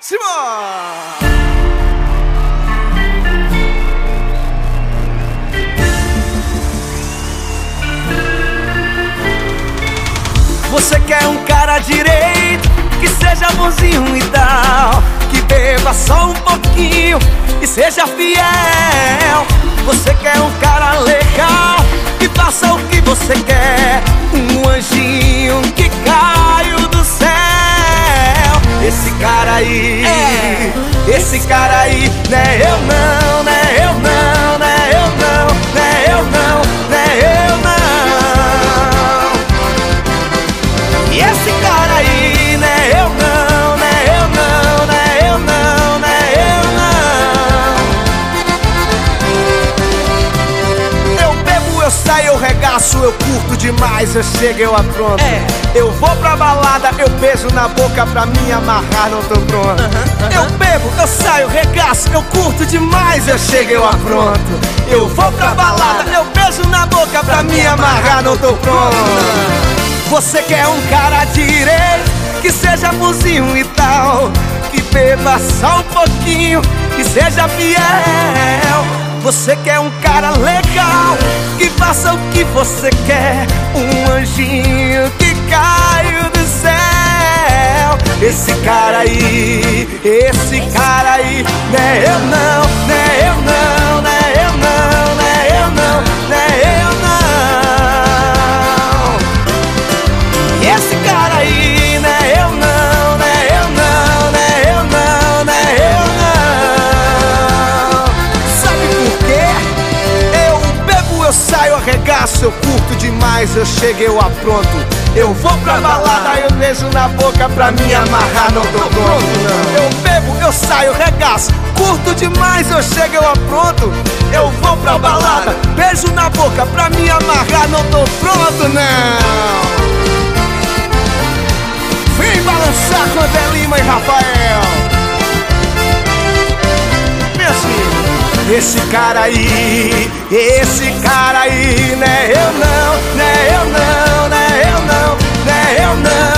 Simão! Você quer um cara direito, que seja bonzinho e tal, que beba só um pouquinho e seja fiel. Você quer um cara legal, que faça o que você quer, um anjinho que caiu do céu. Esse cara aí. Esse cara aí, né eu não, né eu não, né eu não, né eu não, né eu não. E esse cara aí, né eu não, né eu não, né eu não, né eu não. Eu bebo, eu saio, eu regaço, eu curto demais, eu chego, eu apronto. É. Eu vou pra balada, eu beijo na boca pra me amarrar, não tô pronto. Eu bebo, eu saio, regaço, eu curto demais, eu chego, eu apronto. Eu vou pra balada, eu beijo na boca pra me amarrar, não tô pronto. Você quer um cara direito, que seja bonzinho e tal, que beba só um pouquinho, que seja fiel. Você quer um cara legal, que faça o que você quer, um anjinho que caiu do céu. Esse cara aí, esse cara aí, né eu não, eu curto demais, eu chego, eu apronto. Eu vou pra balada, eu beijo na boca pra me amarrar, não tô pronto não. Eu bebo, eu saio, regaço, curto demais, eu chego, eu apronto. Eu vou pra balada, beijo na boca pra me amarrar, não tô pronto não. Vem balançar com André Lima e Rafael. Esse cara aí, esse cara aí, né? Eu não, né? Eu não, né? Eu não, né? Eu não,